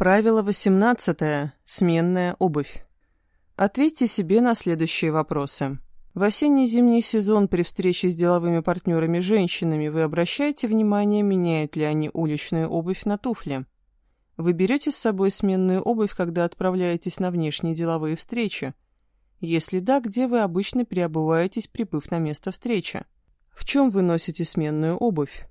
Правило 18. Сменная обувь. Ответьте себе на следующие вопросы. В осенне-зимний сезон при встрече с деловыми партнерами-женщинами вы обращаете внимание, меняют ли они уличную обувь на туфли? Вы берете с собой сменную обувь, когда отправляетесь на внешние деловые встречи? Если да, где вы обычно переобуваетесь, прибыв на место встречи? В чем вы носите сменную обувь?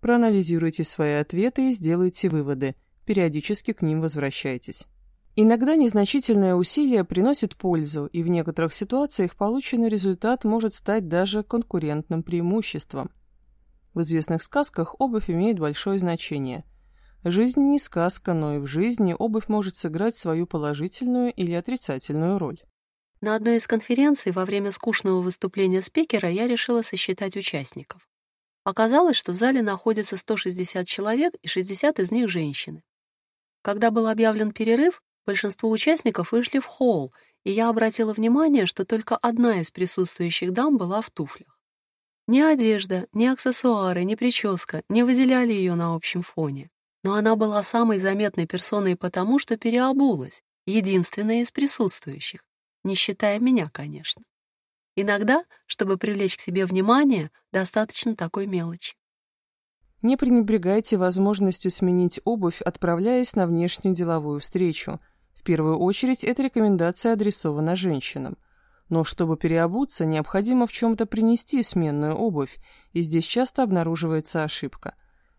Проанализируйте свои ответы и сделайте выводы – периодически к ним возвращайтесь. Иногда незначительное усилие приносит пользу, и в некоторых ситуациях полученный результат может стать даже конкурентным преимуществом. В известных сказках обувь имеет большое значение. Жизнь не сказка, но и в жизни обувь может сыграть свою положительную или отрицательную роль. На одной из конференций во время скучного выступления спикера я решила сосчитать участников. Оказалось, что в зале находится 160 человек, и 60 из них женщины. Когда был объявлен перерыв, большинство участников вышли в холл, и я обратила внимание, что только одна из присутствующих дам была в туфлях. Ни одежда, ни аксессуары, ни прическа не выделяли ее на общем фоне. Но она была самой заметной персоной потому, что переобулась, единственная из присутствующих, не считая меня, конечно. Иногда, чтобы привлечь к себе внимание, достаточно такой мелочи. Не пренебрегайте возможностью сменить обувь, отправляясь на внешнюю деловую встречу. В первую очередь, эта рекомендация адресована женщинам. Но чтобы переобуться, необходимо в чем-то принести сменную обувь, и здесь часто обнаруживается ошибка.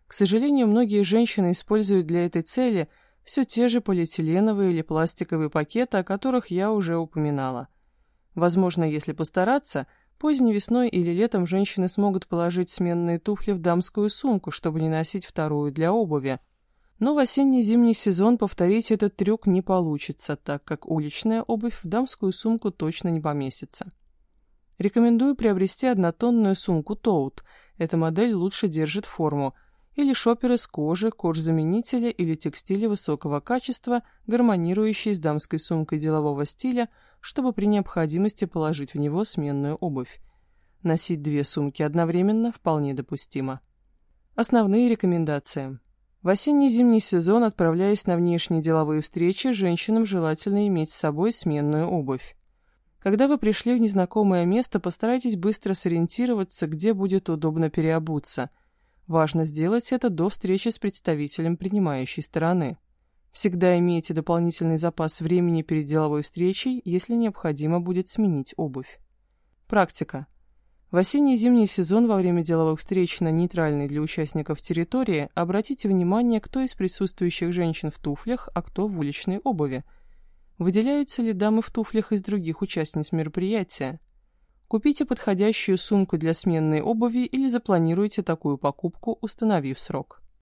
К сожалению, многие женщины используют для этой цели все те же полиэтиленовые или пластиковые пакеты, о которых я уже упоминала. Возможно, если постараться – Поздней весной или летом женщины смогут положить сменные туфли в дамскую сумку, чтобы не носить вторую для обуви. Но в осенне-зимний сезон повторить этот трюк не получится, так как уличная обувь в дамскую сумку точно не поместится. Рекомендую приобрести однотонную сумку Тоут. Эта модель лучше держит форму. Или шопер из кожи, кожзаменителя или текстиля высокого качества, гармонирующий с дамской сумкой делового стиля – чтобы при необходимости положить в него сменную обувь. Носить две сумки одновременно вполне допустимо. Основные рекомендации. В осенне-зимний сезон, отправляясь на внешние деловые встречи, женщинам желательно иметь с собой сменную обувь. Когда вы пришли в незнакомое место, постарайтесь быстро сориентироваться, где будет удобно переобуться. Важно сделать это до встречи с представителем принимающей стороны. Всегда имейте дополнительный запас времени перед деловой встречей, если необходимо будет сменить обувь. Практика. В осенний и зимний сезон во время деловых встреч на нейтральной для участников территории обратите внимание, кто из присутствующих женщин в туфлях, а кто в уличной обуви. Выделяются ли дамы в туфлях из других участниц мероприятия? Купите подходящую сумку для сменной обуви или запланируйте такую покупку, установив срок.